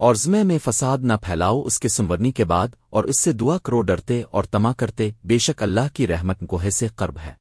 اور زمے میں فساد نہ پھیلاؤ اس کے سمورنی کے بعد اور اس سے دعا کرو ڈرتے اور تما کرتے بے شک اللہ کی رحمت کو سے قرب ہے۔